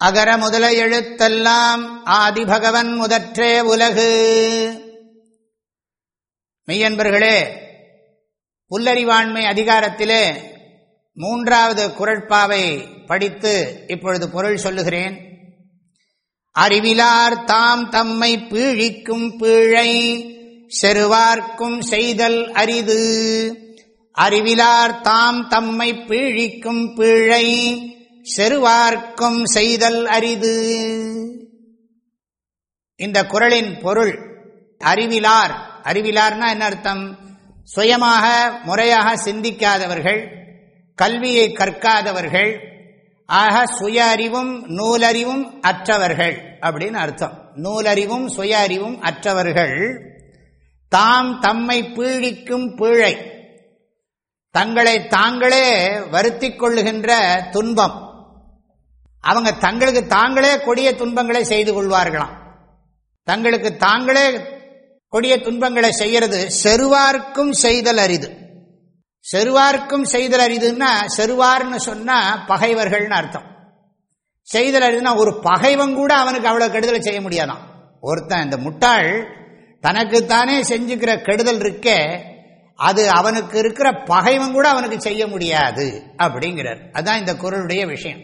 அகர முதல எழுத்தெல்லாம் ஆதிபகவன் முதற்றே உலகு. மெய்யன்பர்களே புல்லறிவாண்மை அதிகாரத்திலே மூன்றாவது குரட்பாவை படித்து இப்பொழுது பொருள் சொல்லுகிறேன். அறிவிலார் தாம் தம்மை பீழிக்கும் பீழை செருவார்க்கும் செய்தல் அரிது. அறிவிலார் தாம் தம்மை பீழிக்கும் பீழை செருவார்க்கும் செய்தல் அரிது. இந்த குரலின் பொருள் அறிவிலார். அறிவிலார்னா என்ன அர்த்தம்? சுயமாக முறையாக சிந்திக்காதவர்கள் கல்வியை கற்காதவர்கள் ஆக சுய அறிவும் நூலறிவும் அற்றவர்கள் அப்படின்னு அர்த்தம். நூலறிவும் சுய அறிவும் அற்றவர்கள் தாம் தம்மை பீழிக்கும் பீழை. தங்களை தாங்களே வருத்தி கொள்ளுகின்ற துன்பம். அவங்க தங்களுக்கு தாங்களே கொடிய துன்பங்களை செய்து கொள்வார்களாம். தங்களுக்கு தாங்களே கொடிய துன்பங்களை செய்யறது செருவார்க்கும் செய்தல் அரிது. செருவார்க்கும் செய்தல் அரிதுன்னா செருவார்னு சொன்னா பகைவர்கள்னு அர்த்தம். செய்தல் அரிதுன்னா ஒரு பகைவன் கூட அவனுக்கு அவ்வளவு கெடுதலை செய்ய முடியாதான். ஒருத்தன் இந்த முட்டாள் தனக்குத்தானே செஞ்சுக்கிற கெடுதல் இருக்கே அது அவனுக்கு இருக்கிற பகைவன் கூட அவனுக்கு செய்ய முடியாது அப்படிங்கிறார். அதுதான் இந்த குரலுடைய விஷயம்.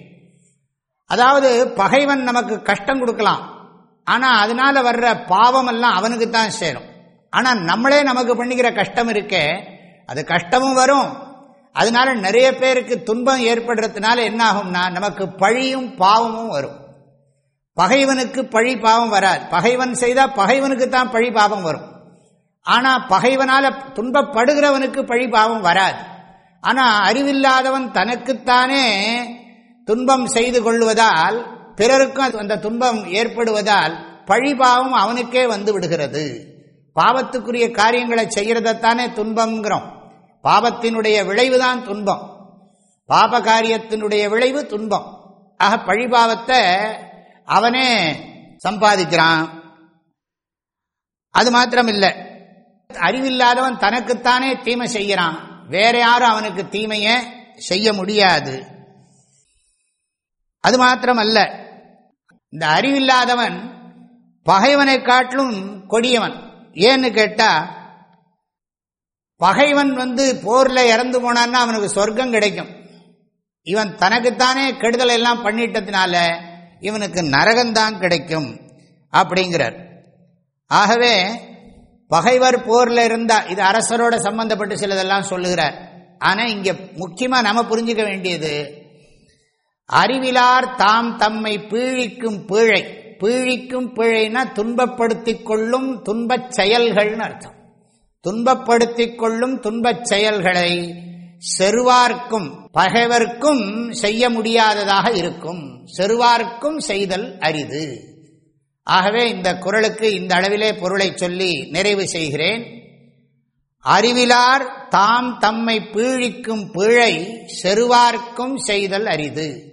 அதாவது பகைவன் நமக்கு கஷ்டம் கொடுக்கலாம். ஆனால் அதனால வர்ற பாவம் எல்லாம் அவனுக்கு தான் சேரும். ஆனால் நம்மளே நமக்கு பண்ணிக்கிற கஷ்டம் இருக்கே அது கஷ்டமும் வரும். அதனால நிறைய பேருக்கு துன்பம் ஏற்படுறதுனால என்ன ஆகும்னா நமக்கு பழியும் பாவமும் வரும். பகைவனுக்கு பழி பாவம் வராது. பகைவன் செய்தால் பகைவனுக்கு தான் பழி பாவம் வரும். ஆனால் பகைவனால் துன்பப்படுகிறவனுக்கு பழி பாவம் வராது. ஆனால் அறிவில்லாதவன் தனக்குத்தானே துன்பம் செய்து கொள்வதால் பிறருக்கும் அந்த துன்பம் ஏற்படுவதால் பழிபாவம் அவனுக்கே வந்து விடுகிறது. பாவத்துக்குரிய காரியங்களை செய்யறதைத்தானே துன்பம்ங்கிறோம். பாவத்தினுடைய விளைவுதான் துன்பம். பாப காரியத்தினுடைய விளைவு துன்பம். ஆக பழிபாவத்தை அவனே சம்பாதிக்கிறான். அது மாத்திரம் இல்லை அறிவில்லாதவன் தனக்குத்தானே தீமை செய்கிறான். வேற யாரும் அவனுக்கு தீமையை செய்ய முடியாது. அது மாத்திரம் அல்ல இந்த அறிவில்லாதவன் பகைவனை காட்டிலும் கொடியவன். ஏன்னு கேட்டா பகைவன் வந்து போர்ல இறந்து போனான்னா அவனுக்கு சொர்க்கம் கிடைக்கும். இவன் தனக்குத்தானே கெடுதல் எல்லாம் பண்ணிட்டதுனால இவனுக்கு நரகம்தான் கிடைக்கும் அப்படிங்கிறார். ஆகவே பகைவர் போர்ல இருந்தா இது அரசரோட சம்பந்தப்பட்டு சிலதெல்லாம் சொல்லுகிறார். ஆனா இங்க முக்கியமா நம்ம புரிஞ்சுக்க வேண்டியது அறிவிலார் தாம் தம்மை பீழிக்கும் பீழை. பீழிக்கும் பீழைனா துன்பப்படுத்திக் கொள்ளும் துன்பச் செயல்கள்னு அர்த்தம். துன்பப்படுத்திக் கொள்ளும் துன்பச் செயல்களை செருவார்க்கும் பகைவர்க்கும் செய்ய முடியாததாக இருக்கும். செருவார்க்கும் செய்தல் அரிது. ஆகவே இந்த குரலுக்கு இந்த அளவிலே பொருளை சொல்லி நிறைவு செய்கிறேன். அறிவிலார் தாம் தம்மை பீழிக்கும் பிழை செருவார்க்கும் செய்தல் அரிது.